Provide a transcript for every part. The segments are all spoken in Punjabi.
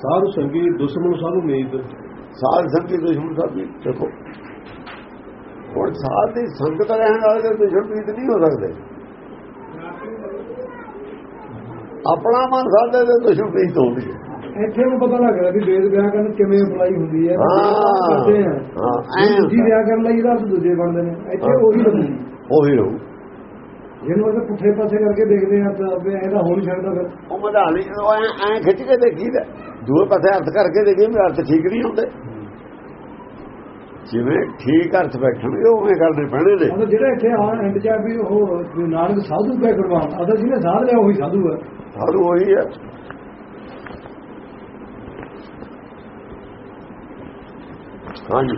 ਸਾਧ ਸੰਗੀ ਦੁਸ਼ਮਣ ਸਾਧੂ ਮੀਤ ਸਾਧ ਸੰਗੀ ਦੁਸ਼ਮਣ ਜੀ ਦੇਖੋ। ਹੁਣ ਸਾਧ ਦੀ ਸੰਗਤ ਰਹਿਣ ਵਾਲੇ ਦੇ ਦੁਸ਼ਮਣ ਮੀਤ ਨਹੀਂ ਹੋ ਸਕਦੇ। ਆਪਣਾ ਮਨ ਸਾਧੇ ਦੇ ਦੁਸ਼ਮਣ ਮੀਤ ਹੁੰਦੀ ਹੈ। ਇੱਥੇ ਨੂੰ ਪਤਾ ਲੱਗ ਰਿਹਾ ਵੀ ਵੇਦ ਵਿਆਕਰਨ ਕਿਵੇਂ ਅਪਲਾਈ ਹੁੰਦੀ ਹੈ ਹਾਂ ਐਂ ਦੂਜੀ ਵਿਆਕਰਨ ਲਈ ਇਹਦਾ ਦੂਜੇ ਬਣਦੇ ਨੇ। ਇੱਥੇ ਉਹੀ ਬਣਦੀ ਉਹੀ ਰਹੂ ਜਿਹਨੂੰ ਅਸੀਂ ਪੁੱਠੇ ਪਾਸੇ ਕਰਕੇ ਦੇਖਦੇ ਆ ਤਾਂ ਇਹਦਾ ਹੋ ਨਹੀਂ ਸਕਦਾ ਫਿਰ। ਉਹ ਮਧਾਲੀ ਉਹ ਐਂ ਐਂ ਖਿੱਚ ਕੇ ਦੇਖੀਦਾ। ਦੂਏ ਪਾਸੇ ਅਰਥ ਕਰਕੇ ਦੇਖੀ ਵੀ ਅਰਥ ਠੀਕ ਨਹੀਂ ਹੁੰਦੇ। ਜਿਵੇਂ ਠੀਕ ਅਰਥ ਬੈਠਣਗੇ ਉਵੇਂ ਕਰਨੇ ਪੈਣੇ ਨੇ। ਮਤਲਬ ਜਿਹੜਾ ਇੱਥੇ ਆ ਐਂਡ ਚ ਵੀ ਉਹ ਨਾਨਕ ਸਾਧੂ ਪੈ ਕੁਰਬਾਨ ਅਸਲ ਜਿਹਨੇ ਸਾਧ ਲਿਆ ਉਹੀ ਸਾਧੂ ਹੈ ਸਾਰੂ ਉਹੀ ਹੈ ਹਾਂਜੀ।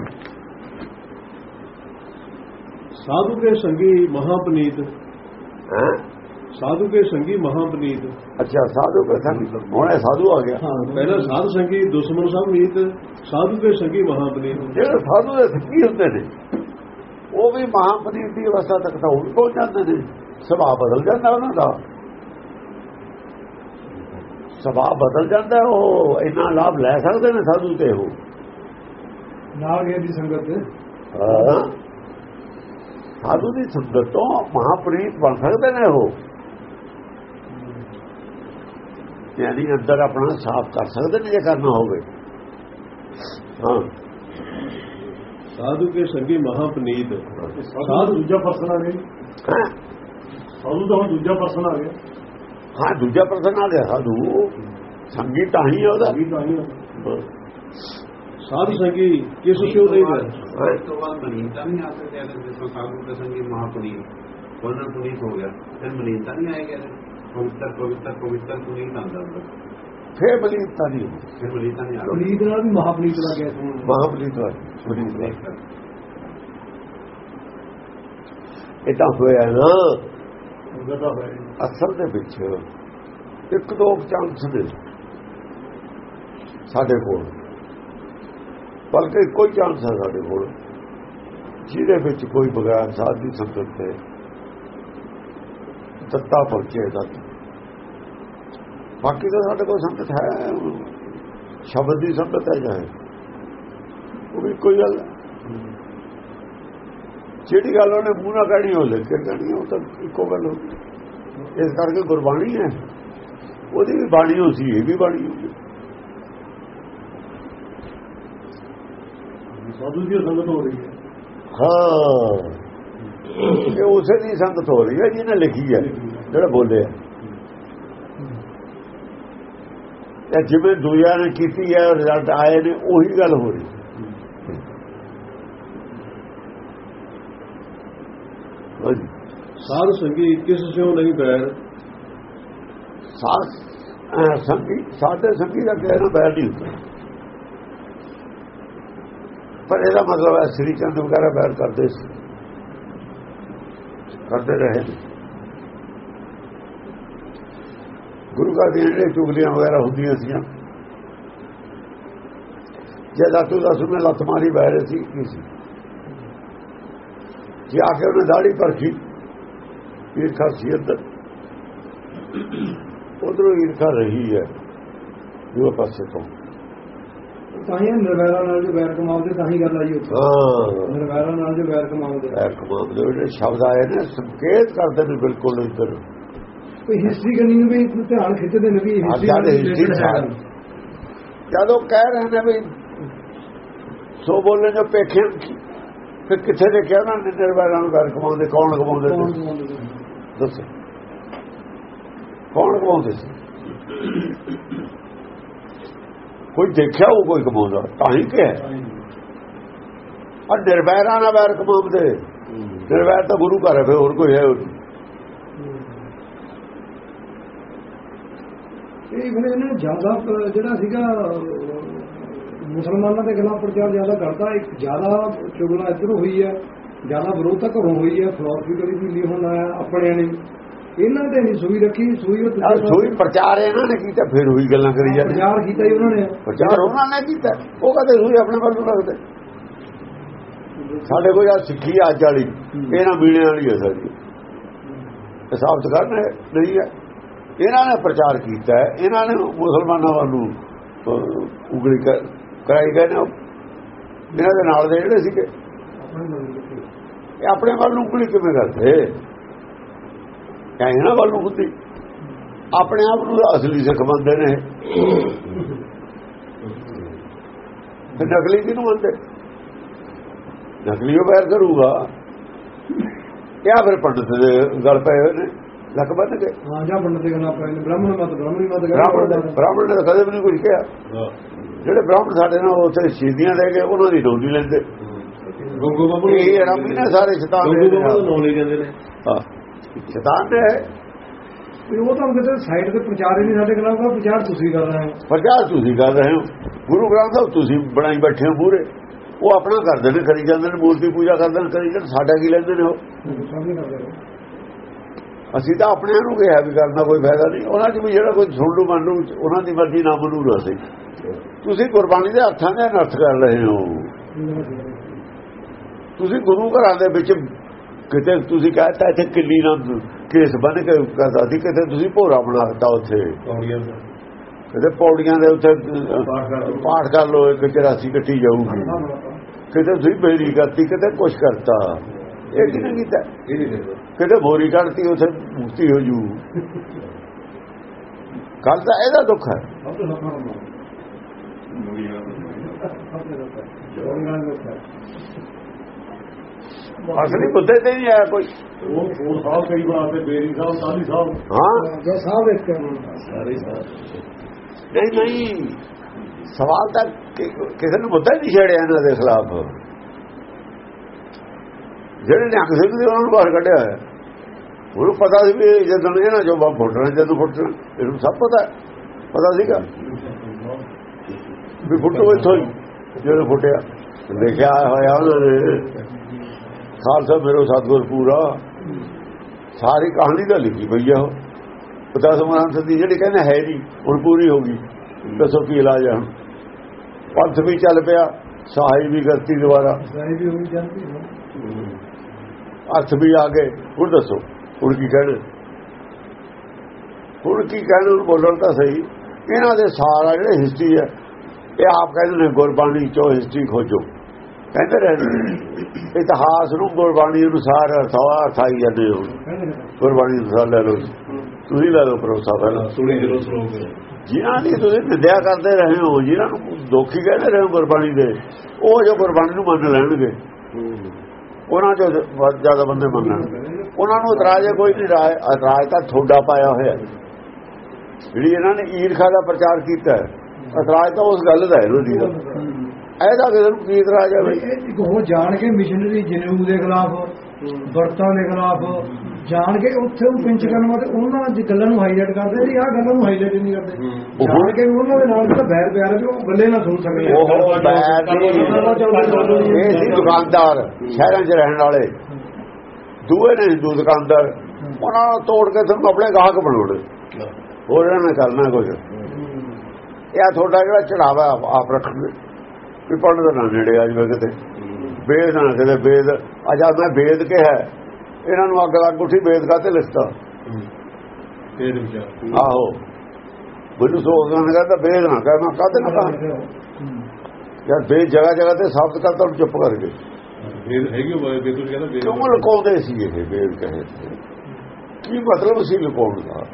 ਸਾਧੂ ਕੇ ਸੰਗੀ ਮਹਾਪਨੀਤ ਹੈਂ? ਸਾਧੂ ਕੇ ਸੰਗੀ ਮਹਾਪਨੀਤ। ਅੱਛਾ ਸਾਧੂ ਕੋ ਸੰਗ। ਹੁਣ ਇਹ ਸਾਧੂ ਆ ਗਿਆ। ਪਹਿਲਾਂ ਸਾਧ ਸੰਗੀ ਦੁਸ਼ਮਣ ਸਭ ਮੀਤ ਸਾਧੂ ਕੇ ਸੰਗੀ ਮਹਾਪਨੀਤ। ਜਿਹੜੇ ਸਾਧੂ ਦੇ ਸਿੱਖੀ ਹੁੰਦੇ ਨੇ ਉਹ ਵੀ ਮਹਾਪਨੀਤ ਦੀ ਅਵਸਥਾ ਤੱਕ ਤਾਂ ਹੁਣ ਪਹੁੰਚ ਜਾਂਦੇ ਨੇ। ਸੁਭਾਅ ਬਦਲ ਜਾਂਦਾ ਉਹਨਾਂ ਦਾ। ਸੁਭਾਅ ਬਦਲ ਜਾਂਦਾ ਉਹ ਇੰਨਾ ਲਾਭ ਲੈ ਸਕਦੇ ਨੇ ਸਾਧੂ ਤੇ ਉਹ। ਨਾਲ ਗਏ ਦੀ ਸੰਗਤ। ਹਾਂ। ਸਾਧੂ ਦੀ ਸੰਗਤ ਤੋਂ ਮਹਾਪ੍ਰੀਤ ਬਣ ਸਕਦੇ ਨੇ ਉਹ। ਯਾਨੀ ਅੰਦਰ ਆਪਣਾ ਸਾਫ਼ ਕਰ ਸਕਦੇ ਨੇ ਜੇ ਕਰਨਾ ਹੋਵੇ। ਹਾਂ। ਸਾਧੂ ਕੇ ਸੰਗੀ ਮਹਾਪਨੀਤ। ਸਾਧੂ ਦੂਜਾ ਪਰਸਨ ਆ ਗਿਆ? ਸਾਧੂ ਤਾਂ ਹੁਣ ਦੂਜਾ ਪਰਸਨ ਆ ਗਿਆ। ਹਾਂ ਦੂਜਾ ਪ੍ਰਸ਼ਨ ਆ ਗਿਆ ਸਾਧੂ। ਸੰਗੀ ਤਾਂ ਹੀ ਉਹਦਾ। ਵੀ ਤਾਂ ਹੀ ਸਾਧ ਸੰਗੀ ਕਿਸ ਕਿਉ ਨਹੀਂ ਹੈ? ਇਸ ਤੋਂ ਬਾਅਦ ਮਲੀਨਤਾ ਨਹੀਂ ਆ ਸਕਦੀ ਅਗਰ ਜਿਸ ਨੂੰ ਸਾਧੂ ਪ੍ਰਸੰਗੀ ਮਹਾਪੁਨੀਤ ਉਹਨਾਂ ਪੁਨੀਤ ਹੋ ਗਿਆ। ਫਿਰ ਮਲੀਨਤਾ ਨਹੀਂ ਆਏਗੀ ਇਹਦੇ? ਪਵਿੱਤਰ ਪਵਿੱਤਰ ਪਵਿੱਤਰ ਪੁਨੀਤ ਆਂਦਾ ਹੁੰਦਾ। ਫੇਰ ਬਲੀਤਾ ਨਹੀਂ। ਫਿਰ ਮਲੀਨਤਾ ਨਹੀਂ ਆਉਂਦੀ ਪੁਨੀਤ ਨਾਲ ਵੀ ਮਹਾਪਨੀਤ ਲੱਗ ਗਿਆ ਸੀ। ਮਹਾਪ੍ਰੀਤ ਵਾਲੀ ਪੁਨੀਤ ਵਾਲੀ। ਇਹ ਤਾਂ ਹੋਇਆ ਨਾ। ਅਸਲ ਦੇ ਵਿੱਚ ਇੱਕ ਦੋ ਚਾਂਸ ਨੇ ਸਾਡੇ ਕੋਲ। ਬਲਕਿ ਕੋਈ ਚਾਂਸ ਹੈ ਸਾਡੇ ਕੋਲ, ਜਿਹਦੇ ਵਿੱਚ ਕੋਈ ਬਗੈਰ ਸਾਧ ਦੀ ਸੰਗਤ ਤੇ ਦਿੱਤਾ ਪਹੁੰਚੇ ਦਾ। ਬਾਕੀ ਤਾਂ ਸਾਡੇ ਕੋਲ ਸੰਗਤ ਹੈ, ਸ਼ਬਦ ਦੀ ਸੰਗਤ ਹੈ ਜਾਏ ਉਹ ਵੀ ਕੋਈ ਗੱਲ ਜਿਹੜੀ ਗੱਲ ਉਹਨੇ ਮੂੰਹ ਨਾਲ ਕਹਿਣੀ, ਉਹ ਲਿਖ ਕੇ ਕਹਿਣੀ, ਉਹ ਤਾਂ ਇੱਕੋ ਗੱਲ ਹੋ ਗਈ। ਇਸ ਕਰਕੇ ਗੁਰਬਾਣੀ ਹੈ। ਉਹਦੀ ਵੀ ਬਾਣੀ ਹੋ ਇਹ ਵੀ ਬਾਣੀ ਹੋ ਗਈ ਸਾਧੂ ਦੀ ਸੰਗਤ ਹੋ ਰਹੀ ਹੈ ਹਾਂ ਇਹ ਉਸੇ ਦੀ ਸੰਗਤ ਹੋ ਰਹੀ ਹੈ ਜਿਹਨੇ ਲਿਖੀ ਹੈ ਜਿਹੜਾ ਬੋਲਿਆ ਇਹ ਜਿਵੇਂ ਦੁਨੀਆ ਨੇ ਕੀਤੀ ਹੈ ਰਿਜ਼ਲਟ ਆਏ ਨੇ ਉਹੀ ਗੱਲ ਹੋ ਰਹੀ ਹਾਂਜੀ ਸਾਧ ਸੰਗੀ ਕਿਸ ਸਿਉ ਨਹੀਂ ਬੈਰ ਸਾਧ ਅਹ ਸੰਗੀ ਸਾਡੇ ਸੰਗੀ ਦਾ ਕਹਿਣਾ ਬੈਰ ਨਹੀਂ ਹੁੰਦਾ ਪਰ ਇਹਦਾ ਮਤਲਬ ਹੈ ਸ੍ਰੀ ਚੰਦ ਵਗੈਰਾ ਬੈਰ ਕਰਦੇ ਸੀ। ਕਰਦੇ ਰਹੇ ਨੇ। ਗੁਰੂ ਘਰ ਦੀਆਂ ਜਿਹੜੇ ਚੁਗਲੀਆਂ ਵਗੈਰਾ ਹੁੰਦੀਆਂ ਸੀਆਂ, ਜੇ ਦਾਤੂ ਦਾ ਸੁਣੇ ਲੱਤ ਮਾਰੀ ਬਹਿ ਰਹੇ ਸੀ, ਕੀ ਸੀ? ਜੇ ਆ ਕੇ ਉਹਨੇ ਦਾੜੀ ਪਰਖੀ ਇਹ ਖਾਸੀਅਤ ਉਧਰੋਂ ਈਰਖਾ ਰਹੀ ਹੈ, ਦੂਏ ਪਾਸੇ ਤੋਂ। ਤਾਂ ਹੀ ਨਿਰਵੈਰਾ ਨਾਲ ਜੋ ਵੈਰ ਕਮਾਉਂਦੇ ਤਾਂ ਹੀ ਗੱਲ ਆਈ ਉੱਥੇ। ਹਾਂ। ਨਿਰਵੈਰਾ ਨਾਲ ਜੋ ਵੈਰ ਕਮਾਉਂਦੇ। ਇਹ ਕਮਾਲ ਦੇ ਜਿਹੜੇ ਸ਼ਬਦ ਆਏ ਨੇ ਸੰਕੇਤ ਕਰਦੇ ਨੇ ਬਿਲਕੁਲ ਇੱਧਰ। ਕੋਈ ਹਿਸਟਰੀ ਕਰਨੀ ਨੂੰ ਵੀ ਧਿਆਨ ਖਿੱਚਦੇ ਨੇ ਵੀ ਹਿਸਟਰੀ ਜਦੋਂ ਕਹਿ ਰਹੇ ਨੇ ਵੀ ਸੋ ਬੋਲੇ ਜੋ ਪੇਖੇ ਫਿਰ ਕਿੱਥੇ ਦੇਖਿਆ ਉਹਨਾਂ ਨੇ ਨਿਰਵੈਰਾਂ ਨੂੰ ਘਰ ਕਮਾਉਂਦੇ ਕੌਣ ਕਮਾਉਂਦੇ ਦੱਸੋ। ਕੌਣ ਕਮਾਉਂਦੇ ਸੀ? ਕੋਈ ਦੇਖਿਆ ਉਹ ਕੋਈ ਕਮਾਉਂਦਾ ਤਾਂ ਹੀ ਕਿ ਆ ਨਿਰਵੈਰਾਂ ਨਾਲ ਵੈਰ ਕਮਾਉਂਦੇ ਨਿਰਵੈਰ ਤਾਂ ਗੁਰੂ ਘਰ ਹੈ, ਫਿਰ ਹੋਰ ਕੋਈ ਹੈ ਇਹ ਫਿਰ ਇਹਨਾਂ ਜ਼ਿਆਦਾ ਜਿਹੜਾ ਸੀਗਾ, ਮੁਸਲਮਾਨਾਂ ਦੇ ਖਿਲਾਫ ਪ੍ਰਚਾਰ ਜ਼ਿਆਦਾ ਕਰਦਾ, ਇੱਕ ਜ਼ਿਆਦਾ ਚੁਗਲਾ ਇੱਧਰੋਂ ਹੋਈ ਹੈ, ਜ਼ਿਆਦਾ ਵਿਰੋਧਤਾ ਘਰੋਂ ਹੋਈ ਹੈ ਫਿਲਾਸਫੀ ਕਰੀ ਵੀ ਹੁਣ ਆਇਆ, ਆਪਣੇ ਨੇ। ਇਹਨਾਂ ਤੇ ਨਹੀਂ ਸੂਈ ਰੱਖੀ ਸੂਈ ਉਹ ਆਹ ਸੋਈ ਪ੍ਰਚਾਰ ਇਹਨਾਂ ਨੇ ਕੀਤਾ ਫਿਰ ਉਹੀ ਗੱਲਾਂ ਕਰੀ ਜਾਂਦੇ। ਪ੍ਰਚਾਰ ਕੀਤਾ ਹੀ ਉਹਨਾਂ ਨੇ। ਪ੍ਰਚਾਰ ਉਹਨਾਂ ਨੇ ਕੀਤਾ। ਉਹ ਕਹਿੰਦੇ ਸੋਈ ਆਪਣੇ ਵੱਲ ਨੂੰ ਰੱਖਦੇ ਸਾਡੇ ਕੋਲ ਆ ਸਿੱਖੀ ਅੱਜ ਵਾਲੀ। ਇਹਨਾਂ ਮੀਣੇ ਵਾਲੀ ਹੈ ਸਾਡੀ। ਇਹ ਸਾਬਤ ਕਰਨਾ ਨਹੀਂ ਹੈ। ਇਹਨਾਂ ਨੇ ਪ੍ਰਚਾਰ ਕੀਤਾ ਇਹਨਾਂ ਨੇ ਮੁਸਲਮਾਨਾਂ ਵੱਲ ਨੂੰ ਉਂਗਲੀ ਕਰ- ਕਰਾਈ ਗਏ ਨੇ। ਇਹਨਾਂ ਦੇ ਨਾਲ ਦੇ ਜਿਹੜੇ ਸੀਗੇ। ਆਪਣੇ ਵੱਲ ਨੂੰ ਉਂਗਲੀ ਕਿਵੇਂ ਕਰਦੇ? ਐ ਇਹਨਾਂ ਵੱਲ ਨੂੰ ਹੁੰਦੀ ਆਪਣੇ ਆਪ ਨੂੰ ਅਸਲੀ ਸਿੱਖ ਮੰਨਦੇ ਨੇ। ਤੇ ਨਕਲੀ ਕਿਹਨੂੰ ਮੰਨਦੇ? ਨਕਲੀ ਉਹ ਬੈਰ ਕਰੂਗਾ। ਕਿਆ ਫਿਰ ਪੰਡਤ ਦੇ ਗੱਲ ਪਏ ਹੋਏ ਨੇ? ਲੱਕ ਬੰਨ ਕੇ ਹਾਂ ਜਾਂ ਪੰਡਤ ਦੇ ਗੱਲਾਂ ਪਏ ਨੇ। ਬ੍ਰਾਹਮਣ ਮਤ ਬ੍ਰਾਹਮਣੀ ਮਤ ਬ੍ਰਾਹਮਣ ਨੇ। ਬ੍ਰਾਹਮਣ ਨੇ ਕਦੇ ਵੀ ਨਹੀਂ ਕੁਝ ਕਿਹਾ। ਹਾਂ। ਜਿਹੜੇ ਬ੍ਰਾਹਮਣ ਸਾਡੇ ਨਾਲ ਉੱਥੇ ਸ਼ਹੀਦੀਆਂ ਲੈ ਗਏ ਉਹਨਾਂ ਦੀ ਡੋਲੀ ਲੈਂਦੇ। ਗੰਗੂ ਬਾਬੂ ਇਹ ਰੰਮੀ ਨੇ ਸਾਰੇ ਸ਼ੈਤਾਨ ਗੰਗੂ ਦੇ ਬਾਬੂ ਦਾ ਨਾਂ ਲੈ ਜਾਂਦੇ ਨੇ। ਹਾਂ। ਸ਼ੈਤਾਨ ਨੇ ਉਹ ਤਾਂ ਕਿਤੇ ਸਾਈਡ ਤੇ ਪ੍ਰਚਾਰ ਹੀ ਨਹੀਂ ਸਾਡੇ ਖਿਲਾਫ ਦਾ ਪ੍ਰਚਾਰ ਤੁਸੀਂ ਕਰ ਰਹੇ ਹੋ। ਪ੍ਰਚਾਰ ਤੁਸੀਂ ਕਰ ਰਹੇ ਹੋ। ਗੁਰੂ ਗ੍ਰੰਥ ਸਾਹਿਬ ਤੁਸੀਂ ਬਣਾਈ ਬੈਠੇ ਹੋ ਪੂਰੇ ਉਹ ਆਪਣਾ ਕਰਦੇ ਨੇ ਕਰੀ ਜਾਂਦੇ ਨੇ ਮੂਰਤੀ ਪੂਜਾ ਕਰਦੇ ਨੇ ਕਰੀ ਜਾਂਦੇ ਸਾਡਾ ਕੀ ਲੈਂਦੇ ਨੇ ਉਹ? ਅਸੀਂ ਤਾਂ ਆਪਣਿਆਂ ਨੂੰ ਕਿਹਾ ਵੀ ਕਰਨਾ ਕੋਈ ਫਾਇਦਾ ਨਹੀਂ। ਉਹਨਾਂ 'ਚ ਵੀ ਜਿਹੜਾ ਕੋਈ ਸੁਣ ਲੂ ਮੰਨ ਲੂ ਉਹਨਾਂ ਦੀ ਮਰਜ਼ੀ ਨਾ ਮੰਨੂ ਰਸੇ ਤੁਸੀਂ ਗੁਰਬਾਣੀ ਦੇ ਅਰਥਾਂ ਦੇ ਅਨਰਥ ਕਰ ਰਹੇ ਹੋ। ਤੁਸੀਂ ਗੁਰੂ ਘਰਾਂ ਦੇ ਵਿੱਚ ਕਿਤੇ ਤੁਸੀਂ ਕਹਿੰਦਾ ਇੱਥੇ ਕਿੱਲੀ ਨਾਲ ਕੇਸ ਬਣ ਕੇ ਕਰਦਾ ਸੀ ਕਿਤੇ ਤੁਸੀਂ ਭੋਰਾ ਬਣਾ ਦਿੱਤਾ ਉੱਥੇ ਕਿਤੇ ਪੌੜੀਆਂ ਦੇ ਉੱਤੇ ਪਾਠ ਕਰ ਲੋ ਇੱਕ 84 ਕੱਟੀ ਜਾਊਗੀ। ਕਿਤੇ ਤੁਸੀਂ ਬੇਰੀ ਕਰਤੀ ਕਿਤੇ ਕੁਛ ਕਰਤਾ। ਇਹ ਕਿਹਨੇ ਕੀਤਾ? ਕਿਤੇ ਬੋਰੀ ਕਰਤੀ ਉੱਥੇ ਮੁਕਤੀ ਹੋ ਜੂ। ਗੱਲ ਤਾਂ ਇਹਦਾ ਦੁੱਖ ਹੈ ਸਭ ਤੋਂ ਸਫਾ ਹੁੰਦਾ ਸਭ ਤੋਂ ਸਫਾ ਜੋੜੀਆਂ ਦੇ ਉੱਤੇ ਅਸਲੀ ਮੁੱਦੇ ਤੇ ਨਹੀਂ ਆਇਆ ਕੋਈ। ਉਹ ਉਹ ਸਾਹਿਬ ਕਈ ਵਾਰ ਤੇ ਬੇਰੀ ਸਾਹਿਬ ਸਾਲੀ ਸਾਹਿਬ। ਹਾਂ। ਜੋ ਸਾਹਿਬ ਇੱਕ। ਸਾਰੇ ਸਾਹਿਬ ਨਹੀਂ ਨਹੀਂ। ਸਵਾਲ ਤਾਂ ਕਿਸੇ ਨੂੰ ਮੁੱਦਾ ਹੀ ਨਹੀਂ ਛੇੜਿਆ ਇਹਨਾਂ ਦੇ ਖਿਲਾਫ। ਜਿਹੜੇ ਨਿਹੰਗ ਸਿੰਘ ਦੇ ਉਹਨਾਂ ਨੂੰ ਬਾਹਰ ਕੱਢਿਆ ਹੋਇਆ। ਉਹਨੂੰ ਪਤਾ ਸੀ ਵੀ ਜਦੋਂ ਇਹਨਾਂ ਜੋ ਬੰਬ ਫੁੱਟਣਾ ਜਦੋਂ ਫੁੱਟਣਾ। ਇਹਨੂੰ ਸਭ ਪਤਾ। ਹੈ। ਪਤਾ ਸੀਗਾ। ਵੀ ਫੁੱਟੋ ਇੱਥੋਂ ਹੀ ਜਦੋਂ ਫੁੱਟਿਆ। ਲਿਖਿਆ ਹੋਇਆ ਉਹਨਾਂ ਨੇ। ਖਾਲਸਾ ਮੇਰੋ ਸਤਗੁਰ ਪੂਰਾ। ਸਾਰੀ ਕਹਾਣੀ ਦਾ ਲਿਖੀ ਪਈ ਆ ਉਹ। ਪਤਾ ਸਮਾਨ ਦੀ ਜਿਹੜੀ ਕਹਿੰਦੇ ਹੈ ਨਹੀਂ ਹੁਣ ਪੂਰੀ ਹੋ ਗਈ। ਦੱਸੋ ਕੀ ਇਲਾਜ ਹੁਣ। ਪੰਥ ਵੀ ਚੱਲ ਪਿਆ ਸਹਾਈ ਵੀ ਕਰਤੀ ਦੁਬਾਰਾ। ਸਾਈ ਵੀ ਹੋਈ ਜਾਂਦੀ ਅਰਥ ਵੀ ਆ ਗਏ। ਹੁਣ ਦੱਸੋ ਹੁਣ ਕੀ ਕਹਿਣਾ? ਹੁਣ ਕੀ ਕਹਿਣਾ ਹੁਣ ਬੋਲਣ ਤਾਂ ਸਹੀ। ਇਹਨਾਂ ਦੇ ਸਾਰਾ ਜਿਹੜਾ ਹਿਸਟਰੀ ਹੈ ਇਹ ਆਪ ਕਹਿੰਦੇ ਨੇ ਗੁਰਬਾਣੀ ਚੋਂ ਹਿਸਟਰੀ ਖੋਜੋ। ਕਹਿੰਦੇ ਰਹੇ ਇਤਿਹਾਸ ਨੂੰ ਗੁਰਬਾਣੀ ਅਨੁਸਾਰ ਅਰਥਾ ਅਰਥਾਈ ਜਾਂਦੇ ਹੋ ਗੁਰਬਾਣੀ ਅਨੁਸਾਰ ਲੈ ਲਓ ਤੁਸੀਂ ਲੈ ਲਓ ਭਰੋਸਾ ਪਹਿਲਾਂ। ਜਿਨ੍ਹਾਂ ਦੀ ਤੁਸੀਂ ਨਿੰਦਿਆ ਕਰਦੇ ਰਹੇ ਹੋ ਜਿਨ੍ਹਾਂ ਨੂੰ ਦੋਖੀ ਕਹਿੰਦੇ ਰਹੇ ਹੋ ਗੁਰਬਾਣੀ ਦੇ ਉਹ ਜੋ ਗੁਰਬਾਣੀ ਨੂੰ ਮੰਨ ਲੈਣਗੇ। ਉਹਨਾਂ ਚੋਂ ਜ਼ਿਆਦਾ ਬੰਦੇ ਮੰਨ ਲੈਣਗੇ। ਉਹਨਾਂ ਨੂੰ ਇਤਰਾਜ਼ ਕੋਈ ਨਹੀਂ ਰਾਏ ਇਤਰਾਜ਼ ਤਾਂ ਥੋੜਾ ਪਾਇਆ ਹੋਇਆ। ਜਿਹੜੀ ਇਹਨਾਂ ਨੇ ਈਰਖਾ ਦਾ ਪ੍ਰਚਾਰ ਕੀਤਾ ਹੈ ਇਤਰਾਜ਼ ਤਾਂ ਉਸ ਗੱਲ ਦਾ ਹੈ ਇਹਨਾਂ ਦੀ। ਦਾ ਇਹਦਾ ਕਿਸੇ ਨੂੰ ਕੀ ਇਤਰਾਜ਼ ਹੈ ਬਈ? ਹੋਰ ਜਾਣ ਕੇ ਮਿਸ਼ਨਰੀ ਜਨੂ ਦੇ ਖਿਲਾਫ ਵਰਤਾਂ ਦੇ ਖਿਲਾਫ ਜਾਣ ਕੇ ਉੱਥੇ ਉਹ ਪਿੰਚ ਕਰਨ ਵਾਸਤੇ ਉਹਨਾਂ ਦੀ ਗੱਲਾਂ ਨੂੰ ਹਾਈਲਾਈਟ ਕਰਦੇ ਸੀ ਆਹ ਗੱਲਾਂ ਨੂੰ ਹਾਈਲਾਈਟ ਨਹੀਂ ਕਰਦੇ। ਜਾਣ ਕੇ ਉਹਨਾਂ ਦੇ ਨਾਲ ਤਾਂ ਬੈਰ ਪਿਆਰ ਵੀ ਉਹ ਗੱਲੇ ਨਾ ਸੁਣ ਸਕਦੇ ਉਹ ਬੈਠ ਇਹ ਸੀ ਦੁਕਾਨਦਾਰ ਸ਼ਹਿਰਾਂ 'ਚ ਰਹਿਣ ਵਾਲੇ। ਦੂਏ ਨੇ ਹਿੰਦੂ ਦੁਕਾਨਦਾਰ। ਉਹਨਾਂ ਨੂੰ ਤੋੜ ਕੇ ਤੁਹਾਨੂੰ ਆਪਣੇ ਗਾਹਕ ਬਣਾਉਣੇ। ਹੋਰ ਇਹਨਾਂ ਨੇ ਕਰਨਾ ਕੁਝ ਇਹ ਆ ਤੁਹਾਡਾ ਜਿਹੜਾ ਚੜਾਵਾ ਆਪ ਰੱਖਣਗੇ ਵੀ ਪੜਨ ਦਾ ਨਾ ਨੇੜੇ ਆ ਜਾਵੇ ਕਿਤੇ। ਵੇਦ ਨਾ ਕਿਤੇ ਵੇਦ ਅਜਾ ਮੈਂ ਵੇਦ ਕਿਹਾ ਇਹਨਾਂ ਨੂੰ ਅੱਗ ਲੱਗ ਉੱਠੀ ਵੇਦ ਕਾਤੇ ਲਿਖਤਾ? ਇਹ ਵਿਚਾਰ। ਆਹੋ। ਮੈਨੂੰ ਸੋਚਦਾ ਨੇ ਕਹਿੰਦਾ ਵੇਦ ਨਾ ਕਹਿ ਮੈਂ ਕਾਤੇ ਨਾ ਕਹਾਂ ਯਾਰ ਵੇਦ ਜਗ੍ਹਾ ਜਗ੍ਹਾ ਤੇ ਸਾਬਤ ਕਰਤਾ ਹੁਣ ਚੁੱਪ ਕਰ ਗਏ ਇਹ ਹੈਗੀ ਉਹ ਬੇਤੂ ਕਹਿੰਦਾ ਵੇਦ ਕਿਉਂ ਲੁਕਾਉਂਦੇ ਸੀ ਇਹ ਵੇਦ ਕਹੇ ਕੀ ਮਤਲਬ ਸੀ ਲੁਕਾਉਣ ਦਾ?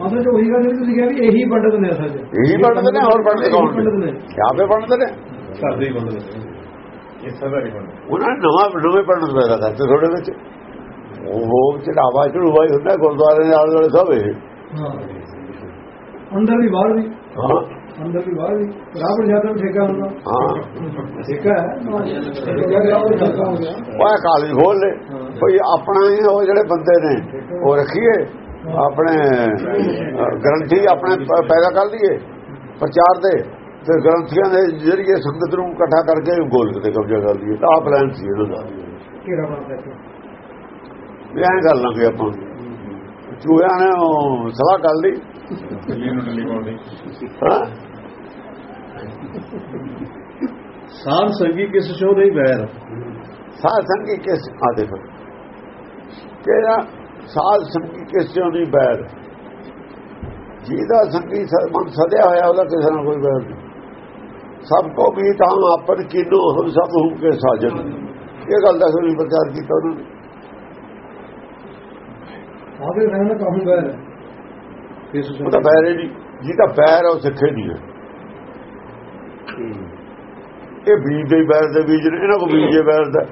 ਮਤਲਬ ਉਹੀ ਗੱਲ ਜਿਹੜੀ ਤੁਸੀਂ ਕਿਹਾ ਵੀ ਇਹੀ ਪੰਡਤ ਨੇ ਅਸਲ 'ਚ। ਇਹੀ ਬਣਦੇ ਨੇ ਹੋਰ ਬਣਦੇ ਕੌਣ ਪੰਡਤ ਨੇ। ਆਪੇ ਬਣਦੇ ਨੇ? ਘਰ ਦੇ ਹੀ ਬੰਦ ਨੇ ਇਹ ਸਦਾ ਨਹੀਂ ਬੰਦ। ਉਹਨਾਂ ਨੇ ਨਵਾਂ ਨਵੇਂ ਪੰਡਤ ਪੈਦਾ ਕਰਤੇ ਥੋੜੇ ਵਿੱਚ। ਉਹ ਚੜਾਵਾ ਚੜੂਵਾ ਹੀ ਹੁੰਦਾ ਗੁਰਦੁਆਰੇ ਦੇ ਆਲੇ ਦੁਆਲੇ ਸਭ ਇਹ। ਅੰਦਰ ਵੀ ਬਾਹਰ ਵੀ। ਹਾਂ। ਅੰਦਰ ਵੀ ਬਾਹਰ ਵੀ। ਰਾਵਣ ਜ਼ਿਆਦਾ ਠੇਕਾ ਹੁੰਦਾ। ਹਾਂ। ਠੇਕਾ ਹੈ। ਠੇਕਾ ਰਾਵਣ ਠੇਕਾ ਹੋ ਗਿਆ ਉਹ ਕਾਲਜ ਖੋਲ ਲੈ। ਆਪਣਾ ਹੀ ਉਹ ਜਿਹੜੇ ਬੰਦੇ ਨੇ ਉਹ ਰੱਖੀਏ। ਆਪਣੇ ਗ੍ਰੰਥੀ ਆਪਣੇ ਪੈਦਾ ਕਰ ਲਈਏ। ਪ੍ਰਚਾਰ ਦੇ। ਤੇ ਗ੍ਰੰਥੀਆਂ ਦੇ ਜਰੀਏ ਸੰਗਤ ਨੂੰ ਇਕੱਠਾ ਕਰਕੇ ਗੋਲਕ ਤੇ ਕਬਜ਼ਾ ਕਰ ਲਈਏ। ਤਾਂ ਆ ਪਲਾਨ ਸੀ ਇਹਨਾਂ ਦਾ। ਘੇਰਾ ਬਣਦਾ ਵੀ ਐਂ ਕਰ ਲਾਂਗੇ ਆਪਾਂ। ਚੂਹਿਆਂ ਨੇ ਉਹ ਸਲਾਹ ਕਰ ਲਈ। ਸਾਧ ਸੰਗੀ ਕਿਸ ਸ਼ੋ ਨਹੀਂ ਵੈਰ ਸਾਧ ਸੰਗੀ ਕਿਸ ਆ ਦੇਖੋ। ਕਿਹੜਾ ਸਾਧ ਸੰਗੀ ਕਿਸ ਚੋਂ ਨਹੀਂ ਬੈਰ? ਜਿਹਦਾ ਸੰਗੀ ਮਨ ਸਦਿਆ ਹੋਇਆ ਉਹਦਾ ਕਿਸੇ ਨਾਲ ਕੋਈ ਬੈਰ ਨਹੀਂ। ਸਭ ਕੋ ਵੀ ਤਾਂ ਆਪਨ ਕਿਨੋ ਹਮ ਸਭ ਹੂੰ ਕੇ ਸਾਜਨ। ਇਹ ਗੱਲ ਦਾ ਸੁਣੀ ਪ੍ਰਚਾਰ ਕੀਤਾ ਉਹਨਾਂ ਨੇ। ਆਦੇ ਰਹਿਣ ਕਹੂੰਗਾ ਇਸ ਉਹ ਤਾਂ ਬੈਰ ਹੀ ਨਹੀਂ ਜਿਹਦਾ ਬੈਰ ਹੈ ਉਹ ਸਿੱਖੇ ਨਹੀਂ ਹੈ। ਇਹ ਬੀਜ ਦੇ ਬੈਰ ਦੇ ਬੀਜ ਨੇ। ਇਹਨਾਂ ਕੋ ਬੀਜੇ ਬੈਰ ਦਾ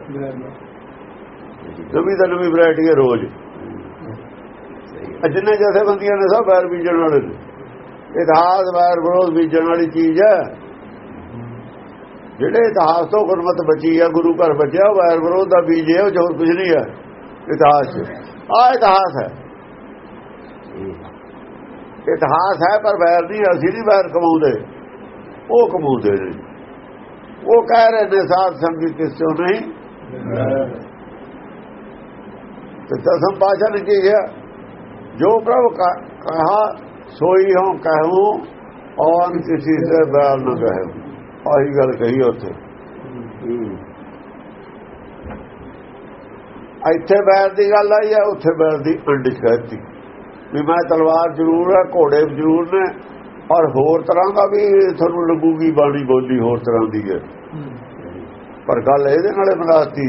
ਨਵੀਂ ਤਾਂ ਨਵੀਂ ਵੈਰਾਈਟੀ ਹੈ ਰੋਜ਼। ਅਜਿੰਨੇ ਜਥੇ ਬੰਦੀਆਂ ਨੇ ਸਭ ਬੈਰ ਬੀਜਣ ਵਾਲੇ ਨੇ। ਇਤਿਹਾਸ ਬੈਰ ਵਿਰੋਧ ਬੀਜਣ ਵਾਲੀ ਚੀਜ਼ ਹੈ। ਜਿਹੜੇ ਇਤਿਹਾਸ ਤੋਂ ਗੁਰਮਤ ਬਚੀ ਹੈ ਗੁਰੂ ਘਰ ਬਚਿਆ ਉਹ ਬੈਰ ਵਿਰੋਧ ਦਾ ਬੀਜ ਹੈ ਉਹ ਜੋ ਕੁਝ ਨਹੀਂ ਹੈ ਇਤਿਹਾਸ ਆ ਇਤਿਹਾਸ ਹੈ। ਇਤਿਹਾਸ ਹੈ, ਪਰ ਵੈਰ ਨਹੀਂ, ਅਸੀਂ ਨਹੀਂ ਵੈਰ ਕਮਾਉਂਦੇ। ਉਹ ਕਮਾਉਂਦੇ ਨੇ। ਉਹ ਕਹਿ ਰਹੇ ਨੇ, ਸਾਧ ਸੰਗਤ ਕਿਸ ਤੋਂ ਨਹੀਂ? ਤੇ ਦਸਮ ਪਾਸ਼ਾ ਨੇ ਕਿਹਾ? ਜੋ ਪ੍ਰਭ ਕਹਾ, ਸੋਈ ਹੂੰ ਕਹੂੰ ਔਰ ਕਿਸੇ ਸੇ ਬੈਰ ਨਾ ਕਹੇ। ਆਹੀ ਗੱਲ ਕਹੀ ਉੱਥੇ। ਇੱਥੇ ਬੈਰ ਦੀ ਗੱਲ ਆਈ ਹੈ ਉੱਥੇ ਬੈਰ ਦੀ ਅੰਡਿਸ਼ ਕਹਿਤੀ ਵੀ ਮੈਂ ਤਲਵਾਰ ਜ਼ਰੂਰ ਹੈ ਘੋੜੇ ਜ਼ਰੂਰ ਨੇ ਔਰ ਹੋਰ ਤਰ੍ਹਾਂ ਦਾ ਵੀ ਤੁਹਾਨੂੰ ਲੱਗੂਗੀ ਬਾਣੀ ਬੋਲੀ ਹੋਰ ਤਰ੍ਹਾਂ ਦੀ ਹੈ। ਪਰ ਗੱਲ ਇਹਦੇ ਨਾਲੇ ਬਣਾਤੀ।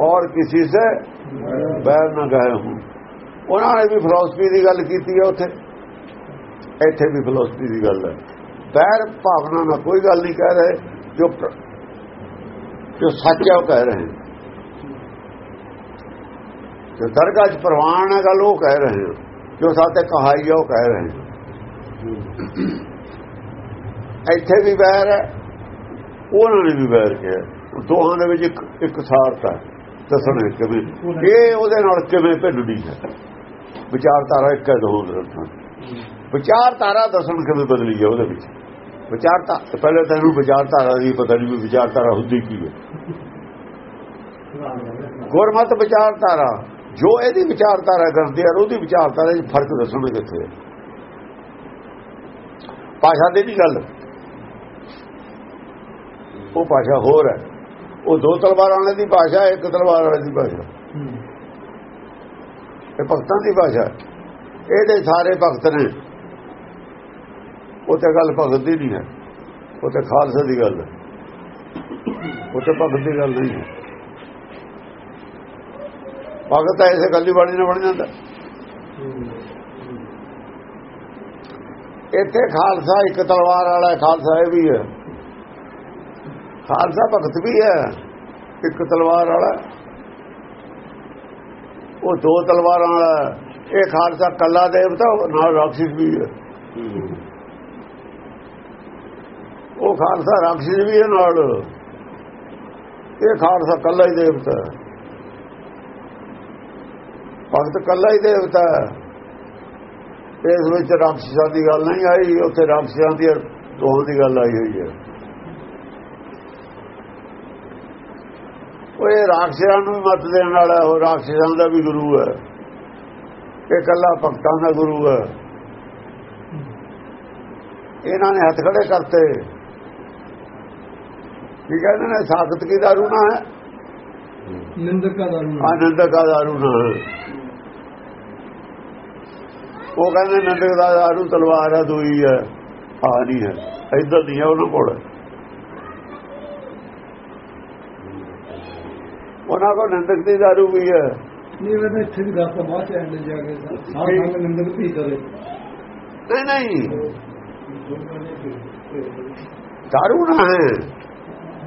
ਔਰ ਕਿਸੇ ਸੇ ਬੈਰ ਨਾ ਗਏ ਹੂੰ ਉਹਨਾਂ ਨੇ ਵੀ ਫਿਲਾਸਫੀ ਦੀ ਗੱਲ ਕੀਤੀ ਹੈ ਉੱਥੇ। ਇੱਥੇ ਵੀ ਫਿਲਾਸਫੀ ਦੀ ਗੱਲ ਹੈ। ਬੈਰ ਭਾਵਨਾ ਨਾਲ ਕੋਈ ਗੱਲ ਨਹੀਂ ਕਹਿ ਰਹੇ, ਜੋ ਜੋ ਸੱਚ ਹੈ ਉਹ ਕਹਿ ਰਹੇ ਜੋ ਦਰਗਾਹ ਚ ਪ੍ਰਵਾਨ ਹੈ ਗੱਲ ਉਹ ਕਹਿ ਰਹੇ ਜੋ ਸਾਤੇ ਕਹਾਈ ਹੈ ਉਹ ਕਹਿ ਰਹੇ ਇੱਥੇ ਵੀ ਵੈਰ ਹੈ, ਉਹਨਾਂ ਨੇ ਵੀ ਵੈਰ ਕਿਹਾ। ਦੋਹਾਂ ਦੇ ਵਿੱਚ ਇੱਕ ਇੱਕ ਸਾਰਤਾ ਹੈ। ਦੱਸਣੇ ਕਿਵੇਂ, ਇਹ ਉਹਦੇ ਨਾਲ ਕਿਵੇਂ ਭਿੰਨਦੀ ਹੈ। ਵਿਚਾਰਧਾਰਾ ਇੱਕ ਹੈ ਦੋਹਾਂ ਗ੍ਰੰਥਾਂ ਦੀ। ਵਿਚਾਰਧਾਰਾ ਦੱਸਣ ਕਿਵੇਂ ਬਦਲੀ ਹੈ ਉਹਦੇ ਵਿੱਚ? ਵਿਚਾਰਤਾ ਪਹਿਲੇ ਤਾਂ ਇਹਨੂੰ ਵਿਚਾਰਧਾਰਾ ਦੀ ਪਤਾ ਨਹੀਂ ਵੀ ਵਿਚਾਰਧਾਰਾ ਹੁੰਦੀ ਕੀ ਹੈ। ਗੁਰਮਤ ਵਿਚਾਰਧਾਰਾ। ਜੋ ਇਹਦੀ ਵਿਚਾਰਧਾਰਾ ਕਰਦੀ ਹੈ ਉਹਦੀ ਵਿਚਾਰਧਾਰਾ ਵਿੱਚ ਫ਼ਰਕ ਦੱਸਣਾ ਕਿੱਥੇ ਹੈ ਭਾਸ਼ਾ ਦੀ ਨਹੀਂ ਗੱਲ। ਉਹ ਭਾਸ਼ਾ ਹੋਰ ਹੈ। ਉਹ ਦੋ ਤਲਵਾਰਾਂ ਵਾਲੇ ਦੀ ਭਾਸ਼ਾ ਇੱਕ ਤਲਵਾਰ ਵਾਲੇ ਦੀ ਭਾਸ਼ਾ। ਇਹ ਭਗਤਾਂ ਦੀ ਭਾਸ਼ਾ। ਇਹਦੇ ਸਾਰੇ ਭਗਤ ਨੇ ਉਹ ਤੇ ਗੱਲ ਭਗਤ ਦੀ ਨਹੀਂ ਹੈ। ਉਹ ਤੇ ਖਾਲਸੇ ਦੀ ਗੱਲ ਹੈ। ਉਹ ਤੇ ਭਗਤ ਦੀ ਗੱਲ ਨਹੀਂ ਹੈ। ਭਗਤ ਤਾਂ ਐਸੇ ਗੱਲ ਹੀ ਬਾਣੀ ਨਾਲ ਬਣ ਜਾਂਦਾ। ਇੱਥੇ ਖਾਲਸਾ ਇੱਕ ਤਲਵਾਰ ਵਾਲਾ ਖਾਲਸਾ ਇਹ ਵੀ ਹੈ। ਖਾਲਸਾ ਭਗਤ ਵੀ ਹੈ, ਇੱਕ ਤਲਵਾਰ ਵਾਲਾ। ਉਹ ਦੋ ਤਲਵਾਰਾਂ ਵਾਲਾ ਇਹ ਖਾਲਸਾ ਕੱਲਾ ਦੇਵਤਾ, ਉਹ ਨਾਲ ਰਾਖਸ਼ ਵੀ ਹੈ। ਉਹ ਖਾਲਸਾ ਰਾਖਸ਼ ਵੀ ਹੈ ਨਾਲ। ਇਹ ਖਾਲਸਾ ਕੱਲਾ ਹੀ ਦੇਵਤਾ ਹੈ। ਭਗਤ ਕੱਲਾ ਹੀ ਦੇਵਤਾ ਹੈ। ਇਸ ਵਿੱਚ ਰਾਖਸ਼ਾਂ ਦੀ ਗੱਲ ਨਹੀਂ ਆਈ, ਉੱਥੇ ਰਾਖਸ਼ਾਂ ਦੀ ਦੋਹਾਂ ਦੀ ਗੱਲ ਆਈ ਹੋਈ ਹੈ। ਉਹ ਇਹ ਰਾਖਸ਼ਾਂ ਨੂੰ ਵੀ ਮਤ ਦੇਣ ਵਾਲਾ, ਉਹ ਰਾਖਸ਼ਾਂ ਦਾ ਵੀ ਗੁਰੂ ਹੈ। ਇਹ ਕੱਲਾ ਭਗਤਾਂ ਦਾ ਗੁਰੂ ਹੈ। ਇਹਨਾਂ ਨੇ ਹੱਥ ਖੜੇ ਕਰਤੇ। ਕੀ ਕਹਿੰਦੇ ਨੇ ਸਾਖਤ ਕੀ ਦਾਰੂ ਨਾ ਹੈ? ਨਿੰਦਕਾ ਦਾ ਨੂੰ ਆਨੰਦ ਦਾ ਦਾਰੂ ਨਾ ਹੈ। ਉਹ ਕਹਿੰਦੇ ਨੰਦਕ ਦਾ ਦਾਰੂ ਤਲਵਾਰ ਹੈ ਦੂਈ ਹੈ ਆ ਨਹੀਂ ਹੈ ਇਦਾਂ ਨਹੀਂ ਹੈ ਉਹਨਾਂ ਕੋਲ। ਉਹਨਾਂ ਕੋਲ ਨੰਦਕ ਦੀ ਦਾਰੂ ਵੀ ਹੈ। ਨਹੀਂ ਮੈਂ ਇੱਥੇ ਵੀ ਦੱਸਦਾ ਬਾਅਦ ਚ ਐਂਡ ਜਾ ਕੇ ਸੰਗ ਨਿੰਦਕ ਵੀ ਕਰੇ। ਨਹੀਂ ਨਹੀਂ। ਦਾਰੂ ਨਾ ਹੈ। ਦਾਰੂ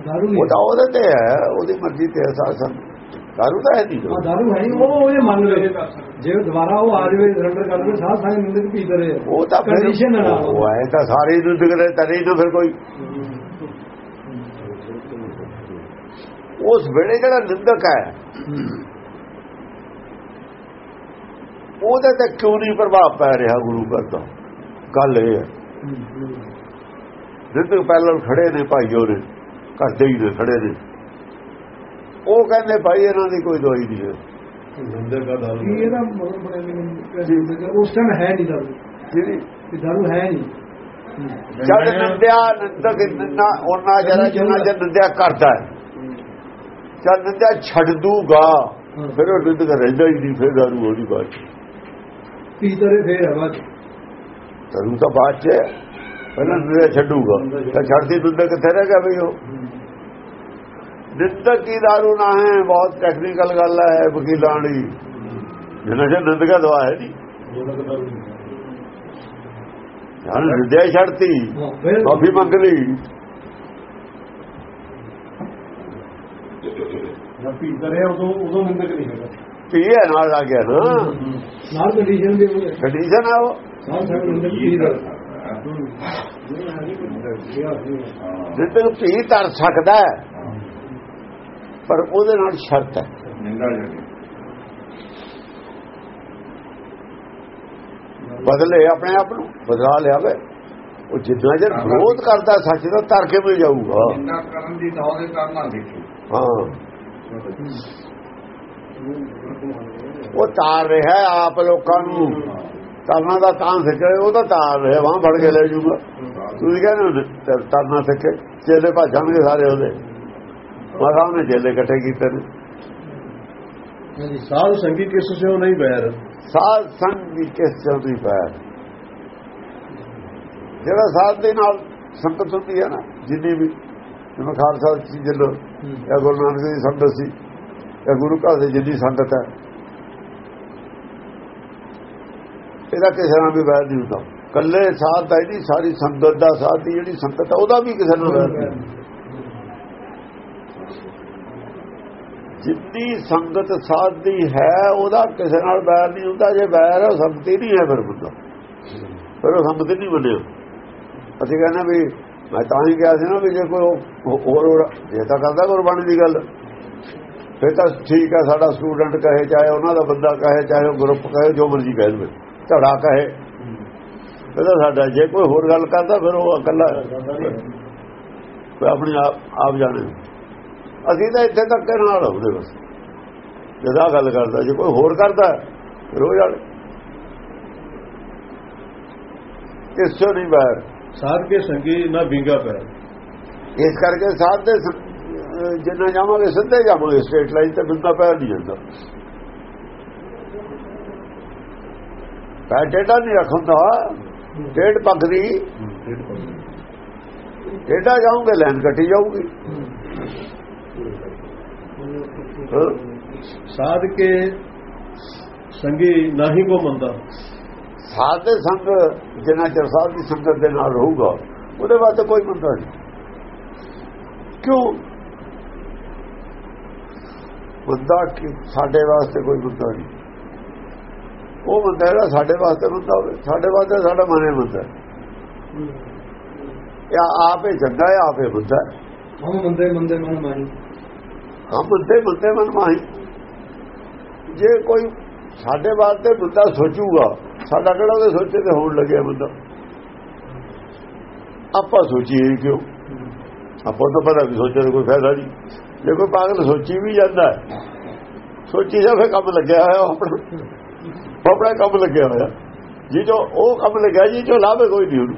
ਉਹ ਨਹੀਂ ਤਾਂ ਉਹਦੇ ਤੇ ਹੈ ਉਹਦੀ ਮਰਜ਼ੀ ਤੇ ਹੈ ਸਾਸਨ ਦਾਰੂ ਤਾਂ ਹੈ ਨਹੀਂ ਦਾਰੂ ਹੈ ਨਹੀਂ ਉਹ ਇਹ ਮੰਨ ਲਵੇ ਜੇ ਦੁਬਾਰਾ ਉਹ ਆ ਜਾਵੇ ਸਰੈਂਡਰ ਕਰ ਦੇਵੇ ਸਾਧ ਸੰਗ ਨਿੰਦਕ ਵੀ ਕਰੇ ਉਹ ਤਾਂ ਕੰਡੀਸ਼ਨ ਉਹ ਹੈ ਤਾਂ ਸਾਰੇ ਨੂੰ ਦਿਖਦੇ ਤਰੀ ਨਾ ਫਿਰ ਕੋਈ ਉਸ ਵੇਲੇ ਜਿਹੜਾ ਨਿੰਦਕ ਹੈ ਉਹਦੇ ਤੇ ਕਿਉਂ ਨਹੀਂ ਪ੍ਰਭਾਵ ਪੈ ਰਿਹਾ ਗੁਰੂ ਘਰ ਦਾ ਗੱਲ ਇਹ ਹੈ ਨਿੰਦਕ ਪਹਿਲਾਂ ਖੜੇ ਨੇ ਭਾਈਓ ਨੇ ਕਰਦੇ ਹੀ ਨੇ ਖੜੇ ਨੇ ਉਹ ਕਹਿੰਦੇ ਭਾਈ ਇਹਨਾਂ ਦੀ ਕੋਈ ਦਵਾਈ ਨਹੀਂ ਹੈ। ਨੰਦਰ ਦਾ ਦਾਰੂ ਕੀ ਇਹਦਾ ਮਤਲਬ ਬੜੇ ਮੈਨੂੰ ਉਸ ਟਾਈਮ ਹੈ ਨਹੀਂ ਦਾਰੂ। ਜਿਹੜੀ ਇਹ ਦਾਰੂ ਹੈ ਨਹੀਂ। ਜਦ ਨਿੰਦਿਆ ਨਿੰਦਕ ਨਿੰਨਾ ਉਹਨਾਂ ਜਰਾ ਜਿੰਨਾ ਜਦ ਨਿੰਦਿਆ ਕਰਦਾ ਹੈ। ਜਦ ਨਿੰਦਿਆ ਛੱਡ ਦੂਗਾ ਫਿਰ ਉਹ ਨਿੰਦਕ ਰਹਿੰਦਾ ਹੀ ਨਹੀਂ ਫਿਰ ਦਾਰੂ ਉਹਦੀ ਬਾਤ ਪੀ ਤਰੇ ਫੇਰ ਚ। ਦਾਰੂ ਤਾਂ ਬਾਅਦ ਚ ਹੈ। ਪਹਿਲਾਂ ਨਿੰਦਾ ਛੱਡੂਗਾ। ਤਾਂ ਛੱਡਦੀ ਨਿੰਦਾ ਕਿੱਥੇ ਰਹਿ ਗਿਆ ਬਈ ਉਹ? ਨਿੰਦਕ ਕੀ ਦਾਰੂ ਨਾ ਹੈ ਬਹੁਤ ਟੈਕਨੀਕਲ ਗੱਲ ਹੈ ਵਕੀਲਾਂ ਦੀ। ਜਿੰਨਾ ਚਿਰ ਨਿੰਦ ਦਾ ਦਵਾ ਹੈ ਨਹੀਂ। ਯਾਰ ਨਿੰਦਿਆ ਹੀ ਛੱਡਤੀ ਹਾਂ, ਫਿਰ ਕਾਫੀ ਮੰਗ ਲਈ। ਜਦ ਪੀ ਕਰਿਆ ਉਦੋਂ ਉਦੋਂ ਨਿੰਦਕ ਨਹੀਂ ਹੈਗਾ। ਪੀ ਹੈ ਨਾਲ ਆ ਗਿਆ ਨਾ। ਨਾਲ ਕੰਡੀਸ਼ਨ ਦੇ ਹੋਏ ਕੰਡੀਸ਼ਨ ਆ ਉਹ। ਸਾਲ ਸਾਲ ਅੰਦਰ ਕੀ ਦਾ ਜਿੱਤੇ ਪੀ ਧਰ ਸਕਦਾ ਪਰ ਉਹਦੇ ਨਾਲ ਸ਼ਰਤ ਹੈ। ਬਦਲੇ ਆਪਣੇ ਆਪ ਨੂੰ ਬਦਲਾ ਲਿਆਵੇ। ਉਹ ਜਿੰਨਾ ਚਿਰ ਵਿਰੋਧ ਕਰਦਾ ਸੱਚ ਦਾ ਧਰ ਕੇ ਮਿਲ ਜਾਊਗਾ? ਨਿੰਦਾ ਕਰਨ ਦੀ ਤਾਂ ਉਹਦੇ ਕਰਨਾ ਦੇਖੀ। ਹਾਂ। ਉਹ ਤਾਰ ਰਿਹਾ ਆਪ ਲੋਕਾਂ ਨੂੰ। ਤਰਨਾ ਦਾ ਤਾਂ ਸਿੱਖੇ ਉਹ ਤਾਂ ਤਾਰ ਰਿਹਾ ਵਾਂ ਫੜ ਕੇ ਲੈ ਜਾਊਗਾ। ਤੁਸੀਂ ਕਹਿੰਦੇ ਹੋ ਤ- ਤਰਨਾ ਸਿੱਖੇ ਚੇਲੇ ਭੱਜਣਗੇ ਸਾਰੇ ਉਹਦੇ। ਮਾਰਾ ਉਹਨੇ ਚੇਲੇ ਇਕੱਠੇ ਕੀਤੇ ਨੇ। ਸਾਧ ਸੰਗੀ ਕਿਸ ਸਿਓ ਨਹੀਂ ਬੈਰ ਸਾਧ ਸੰਗ ਕਿਸ ਜਿਹੜਾ ਸਾਧ ਦੇ ਨਾਲ ਸੰਗਤ ਹੁੰਦੀ ਹੈ ਨਾ ਜਿੰਨੀ ਵੀ ਜਿਵੇਂ ਖਾਲਸਾ ਸੀ ਜਿੱਲੋ ਜਾਂ ਗੁਰੂ ਨਾਨਕ ਦੀ ਸੰਗਤ ਸੀ ਜਾਂ ਗੁਰੂ ਘਰ ਦੀ ਜਿੰਨੀ ਸੰਗਤ ਹੈ ਇਹਦਾ ਕਿਸੇ ਨਾਲ ਵੀ ਵੈਰ ਨਹੀਂ ਹੁੰਦਾ। ਕੱਲੇ ਸਾਧ ਦਾ ਹੀ ਸਾਰੀ ਸੰਗਤ ਦਾ ਸਾਧ ਦੀ ਜਿਹੜੀ ਸੰਗਤ ਆ, ਉਹਦਾ ਵੀ ਕਿਸੇ ਨਾਲ ਵੈਰ ਨਹੀਂ ਜਿੰਨੀ ਸੰਗਤ ਸਾਧ ਦੀ ਹੈ, ਉਹਦਾ ਕਿਸੇ ਨਾਲ ਵੈਰ ਨਹੀਂ ਹੁੰਦਾ। ਜੇ ਵੈਰ ਹੈ ਸੰਗਤੀ ਨਹੀਂ ਹੈ ਫਿਰ ਬੰਦਾ। ਫਿਰ ਉਹ ਸੰਗਤ ਨਹੀਂ ਬਣਿਆ ਅਸੀਂ ਕਹਿੰਦੇ ਵੀ, ਮੈਂ ਤਾਂ ਹੀ ਕਿਹਾ ਸੀ ਨਾ ਵੀ ਜੇ ਕੋਈ ਹੋਰ ਹੋਰ, ਜੇ ਤਾਂ ਕਰਦਾ ਗੁਰਬਾਣੀ ਦੀ ਗੱਲ। ਫਿਰ ਤਾਂ ਠੀਕ ਹੈ ਸਾਡਾ ਸਟੂਡੈਂਟ ਕਹੇ, ਚਾਹੇ ਉਹਨਾਂ ਦਾ ਬੰਦਾ ਕਹੇ, ਚਾਹੇ ਉਹ ਗਰੁੱਪ ਕਹੇ, ਜੋ ਮਰਜ਼ੀ ਕਹਿ ਦੇਵੇ। ਝੜਾ ਕਹੇ। ਇਹਦਾ ਸਾਡਾ ਜੇ ਕੋਈ ਹੋਰ ਗੱਲ ਕਰਦਾ ਫਿਰ ਉਹ ਇਕੱਲਾ ਕੋਈ ਆਪਣੀ ਆਪ ਆਪ ਜਾਣੇ। ਅਸੀਂ ਤਾਂ ਇੱਥੇ ਤੱਕ ਨਾਲ ਹੁੰਦੇ ਬਸ। ਜਦਾ ਗੱਲ ਕਰਦਾ ਜੇ ਕੋਈ ਹੋਰ ਕਰਦਾ ਉਹ ਜਾਣੇ। ਇਸ ਤੋਂ ਨਹੀਂ ਬਾਹਰ। ਸਾਧ ਕੇ ਸੰਗੀ ਨਾ ਵਿੰਗਾ ਪੈਰ। ਇਸ ਕਰਕੇ ਸਾਧ ਦੇ ਜਿੰਨਾ ਜਾਵਾਂਗੇ ਸਿੱਧੇ ਜਾਵਾਂਗੇ ਸਟੇਟ ਲਾਈਨ ਤੇ ਬਿੰਦਾ ਪੈਰ ਨਹੀਂ ਜਾਂਦਾ। ਪੈਰ ਟੇਢਾ ਨਹੀਂ ਰੱਖਦਾ। ਟੇਢ ਪੱਕਦੀ ਟੇਢਾ ਜਾਓਗੇ ਲਾਈਨ ਕੱਟੀ ਜਾਊਗੀ। ਸਾਧ ਕੇ ਸੰਗੀ ਨਾਹੀ ਕੋ ਮੰਦਾ। ਸਾਧ ਦੇ ਸੰਗ ਜਿੰਨਾ ਚਿਰ ਸਾਧ ਦੀ ਸੰਗਤ ਦੇ ਨਾਲ ਰਹੂਗਾ ਉਹਦੇ ਵਾਸਤੇ ਕੋਈ ਬੰਦਾ ਨਹੀਂ। ਕਿਉਂ? ਬੰਦਾ ਕਿ? ਸਾਡੇ ਵਾਸਤੇ ਕੋਈ ਬੰਦਾ ਨਹੀਂ। ਉਹ ਬੰਦਾ ਜਿਹੜਾ ਸਾਡੇ ਵਾਸਤੇ ਬੰਦਾ ਹੋਵੇ ਸਾਡੇ ਵਾਸਤੇ ਸਾਡਾ ਮਨੇ ਬੰਦਾ ਇਹ ਆਪੇ ਚੰਗਾ ਹੈ ਆਪੇ ਬੰਦਾ ਹੈ। ਹਮ ਬੰਦੇ ਬੰਦੇ ਮਨ ਮਾਰੀ ਹਮ ਬੰਦੇ ਬੰਦੇ ਮਨ ਮਾਹੀ। ਜੇ ਕੋਈ ਸਾਡੇ ਵਾਸਤੇ ਬੰਦਾ ਸੋਚੂਗਾ ਸਾਡਾ ਕਿਹੜਾ ਉਹਦੇ ਸੋਚੇ ਤੇ ਹੋਣ ਲੱਗਿਆ ਬੰਦਾ? ਆਪਾਂ ਸੋਚੀਏ ਕਿਉਂ? ਆਪਾਂ ਤਾਂ ਪਤਾ ਵੀ ਸੋਚੇ ਤਾਂ ਕੋਈ ਫਾਇਦਾ ਨਹੀਂ। ਜੇ ਕੋਈ ਪਾਗਲ ਸੋਚੀ ਵੀ ਜਾਂਦਾ ਸੋਚੀ ਜਾ ਫਿਰ ਕੰਮ ਲੱਗਿਆ ਹੋਇਆ ਆਪਣਾ। ਆਪਣਾ ਕੰਮ ਲੱਗਿਆ ਹੋਇਆ। ਜੀ ਜੋ ਉਹ ਕੰਮ ਲੱਗਿਆ ਜੀ ਜੋ ਲਾਭ ਕੋਈ ਨਹੀਂ ਉਹਨੂੰ।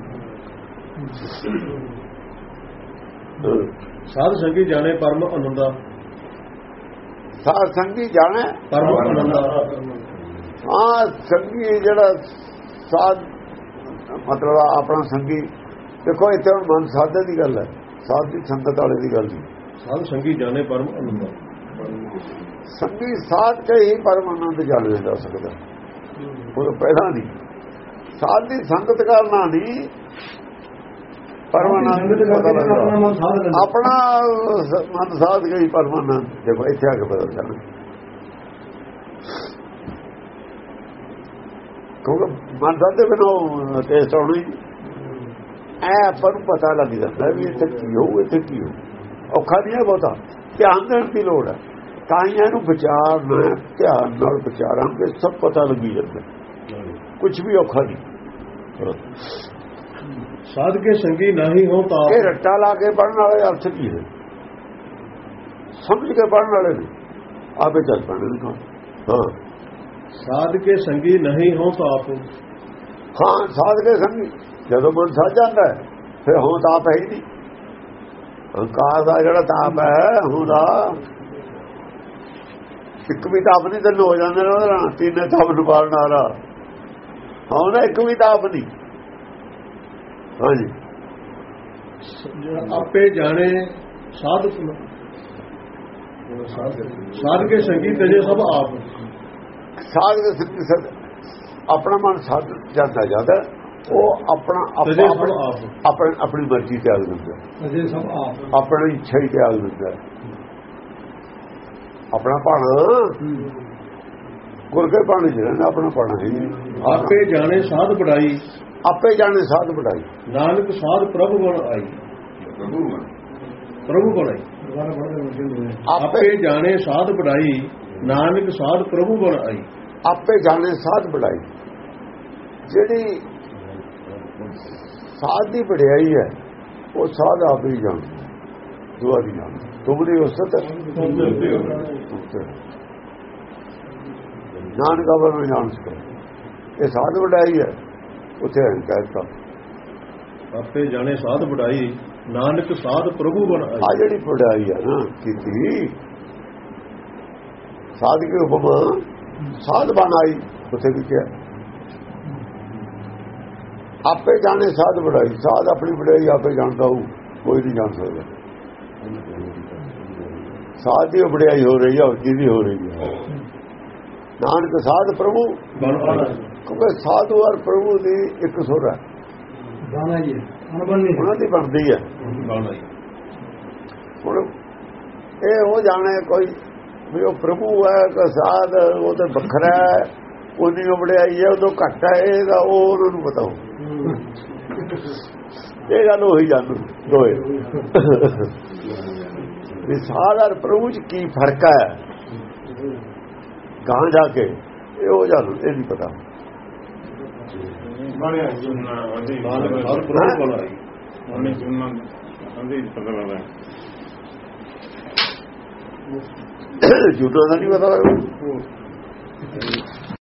ਸਾਧ ਸੰਗੀ ਜਾਣੇ ਪਰਮ ਅਨੰਦਾ ਸਾਧ ਸੰਗੀ ਜਾਣੇ ਪਰਮ ਅਨੰਦਾ ਹਾਂ ਸੰਗੀ ਜਿਹੜਾ ਸਾਧ ਮਤਲਬ ਆਪਣਾ ਸੰਗੀ ਦੇਖੋ ਇੱਥੇ ਹੁਣ ਮਨ ਸਾਧੇ ਦੀ ਗੱਲ ਹੈ। ਸਾਧ ਦੀ ਸੰਗਤ ਵਾਲੇ ਦੀ ਗੱਲ ਨਹੀਂ। ਸਾਧ ਸੰਗੀ ਜਾਣੇ ਪਰਮ ਅਨੰਦਾ ਸੰਗੀ ਸਾਧ ਕੇ ਹੀ ਪਰਮ ਆਨੰਦ ਜਾਣਿਆ ਜਾ ਸਕਦਾ। ਉਹ ਪਹਿਲਾਂ ਨਹੀਂ। ਸਾਧ ਦੀ ਸੰਗਤ ਕਰਨਾ ਨਹੀਂ। ਪਰਮ ਆਨੰਦ ਸੰਗਤ ਪਤਾ ਕਰਕੇ ਆਪਣਾ ਲੱਗਦਾ ਮਨ ਸਾਧ ਲੈਂਦਾ। ਆਪਣਾ ਸ- ਮਨ ਸਾਧ ਕੇ ਹੀ ਪਰਮ ਆਨੰਦ ਦੇਖੋ ਇੱਥੇ ਆ ਕੇ ਬਦਲ ਜਾਣਾ ਕਿਉਂਕਿ ਮਨ ਸਾਧ ਦੇ ਬਿਨੋਂ ਟੇਸਟ ਆਉਣੀ ਐ ਆਪਾਂ ਨੂੰ ਪਤਾ ਲੱਗ ਜਾਂਦਾ ਵੀ ਇੱਥੇ ਕੀ ਹੋਊ ਇੱਥੇ ਕੀ ਹੋਊ। ਔਖਾ ਨਹੀਂ ਬਹੁਤਾ। ਧਿਆਨ ਦੇਣ ਦੀ ਲੋੜ ਹੈ। ਤਾਂ ਇਹਨੂੰ ਵਿਚਾਰਨਾ ਹੈ, ਧਿਆਨ ਨਾਲ ਵਿਚਾਰਾਂਗੇ ਸਭ ਪਤਾ ਲੱਗੀ ਜਾਂਦਾ। ਕੁਝ ਵੀ ਔਖਾ ਨਹੀਂ। ਸਾਧ ਕੇ ਸੰਗੀ ਨਾਹੀ ਹੋ ਤਾਂ ਇਹ ਰੱਟਾ ਲਾ ਕੇ ਪੜਨ ਵਾਲੇ ਅਰਥ ਕੀ ਹੈ ਸਮਝ ਕੇ ਪੜਨ ਵਾਲੇ ਨੇ। ਆਪੇ ਚੱਲ ਪੜਨ ਨੂੰ ਹਾਂ। ਸਾਧ ਕੇ ਸੰਗੀ ਨਹੀਂ ਹੋ ਤਾਂ ਆਪ। ਹਾਂ ਸਾਧ ਕੇ ਸੰਗੀ। ਜਦੋਂ ਮਨ ਸਾਜ ਜਾਂਦਾ ਹੈ ਫਿਰ ਹੋਂ ਤਾਪ ਹੈ ਹੀ ਨਹੀਂ। ਹੰਕਾਰ ਦਾ ਜਿਹੜਾ ਤਾਪ ਹੈ ਹੁੰਦਾ ਇੱਕ ਵੀ ਤਾਪ ਨਹੀਂ ਤੈਨੂੰ ਹੋ ਜਾਂਦੇ ਨੇ ਉਹਦੇ ਤੀਨੇ ਤਾਪ ਨੂੰ ਪਾਲਣ ਵਾਲਾ ਨਾ ਇੱਕ ਵੀ ਤਾਪ ਨਹੀਂ। ਹਾਂਜੀ। ਆਪੇ ਜਾਣੇ ਸਾਧ ਸਾਧ ਕੇ ਸੰਗੀ ਤਜੇ ਸਭ ਆਪ। ਸਾਧ ਦੇ ਸਿੱਧ ਸਦ ਆਪਣਾ ਮਨ ਸਾਧ ਜਾਂਦਾ ਜਾਂਦਾ ਉਹ ਆਪਣਾ ਆਪਣੀ ਆਪਣੀ ਮਰਜ਼ੀ ਤਿਆਗ ਦਿੰਦਾ। ਅਜੇ ਸਭ ਆਪ। ਆਪਣੀ ਇੱਛਾ ਹੀ ਤਿਆਗ ਦਿੰਦਾ। ਆਪਣਾ ਭਾਣਾ। ਗੁਰ ਕੇ ਪਾਣੀ ਚ ਰਹਿੰਦਾ ਆਪਣਾ ਪਾਣਾ ਹੈ। ਆਪੇ ਜਾਣੇ ਸਾਧ ਬੜਾਈ ਆਪੇ ਜਾਣੇ ਸਾਧ ਬੜਾਈ ਨਾਨਕ ਸਾਧ ਪ੍ਰਭ ਬਣ ਆਈ। ਪ੍ਰਭੂ। ਪ੍ਰਭੂ ਬਣ ਆਈ। ਦੁਬਾਰਾ ਪੜ੍ਹਦੇ ਹੋ ਜਿੰਦੇ ਆਪੇ ਜਾਣੇ ਸਾਧ ਬੜਾਈ ਨਾਨਕ ਸਾਧ ਪ੍ਰਭੂ ਬਣ ਆਈ। ਆਪੇ ਜਾਣੇ ਸਾਧ ਬੜਾਈ ਜਿਹੜੀ ਸਾਧ ਦੀ ਵਡਿਆਈ ਹੈ ਉਹ ਸਾਧ ਆਪ ਹੀ ਜਾਣ ਦੁਆ ਦੀ ਜਾਣ ਤੁਮਰੀ ਉਸਤ ਨਾਨਕ ਅਵਰ ਨੂੰ ਜਾਣ ਸਕੋ ਇਹ ਸਾਧ ਵਡਿਆਈ ਹੈ ਉੱਥੇ ਕਹਿਤਾ ਆਪੇ ਜਾਣੇ ਸਾਧ ਬੜਾਈ ਨਾਨਕ ਸਾਧ ਪ੍ਰਭੂ ਬਣ ਆ ਜਿਹੜੀ ਵਡਿਆਈ ਹੈ ਨਾ ਕੀਤੀ ਸਾਧ ਕੇ ਉਪਮਾ ਸਾਧ ਬਣਾਈ ਉੱਥੇ ਵੀ ਕਿਹਾ। ਆਪੇ ਜਾਣੇ ਸਾਧ ਵਡਾਈ ਸਾਧ ਆਪਣੀ ਵਡਾਈ ਆਪੇ ਜਾਣਦਾ ਹੋਊ ਕੋਈ ਨਹੀਂ ਜਾਣ ਸਕਦਾ। ਸਾਧ ਦੀ ਵਡਿਆਈ ਹੋ ਰਹੀ ਹੈ ਕਿਹਦੀ ਹੋ ਰਹੀ ਹੈ। ਨਾਨਕ ਸਾਧ ਪ੍ਰਭੂ। ਕਿਉਂਕਿ ਸਾਧੂ ਔਰ ਪ੍ਰਭੂ ਦੀ ਇੱਕ ਸੁਰ ਹੈ। ਗਾਣਾ ਅਣਬੰਨੀ ਉਹਨਾਂ ਦੀ ਬਣਦੀ ਹੈ। ਹੁਣ ਇਹ ਹੋ ਜਾਣੇ ਕੋਈ ਵੀ ਉਹ ਪ੍ਰਭੂ ਹੈ ਕਿ ਸਾਧ ਉਹ ਤੇ ਵੱਖਰਾ ਹੈ। ਉਹਦੀ ਵਡਿਆਈ ਹੈ ਉਦੋਂ ਘੱਟ ਹੈ। ਇਹਦਾ ਉਹ ਉਹਨਾਂ ਨੂੰ ਹੋ। ਇਹ ਗੱਲ ਹੋਈ ਜਾਂਦੀ ਦੋਏ। ਵੀ ਸਾਧ ਔਰ ਪ੍ਰਭੂ ਚ ਕੀ ਫ਼ਰਕ ਹੈ? ਗਾਂ ਜਾ ਕੇ ਇਹ ਹੋ ਜਾਣ ਇਹ ਨਹੀਂ ਪਤਾ। ਨਾਨਕ ਸਾਧ ਪ੍ਰਭੂ ਬਣ ਆਈ ਜੁਦਾ ਦਾ ਨਹੀਂ ਪਤਾ ਲੱਗਦਾ।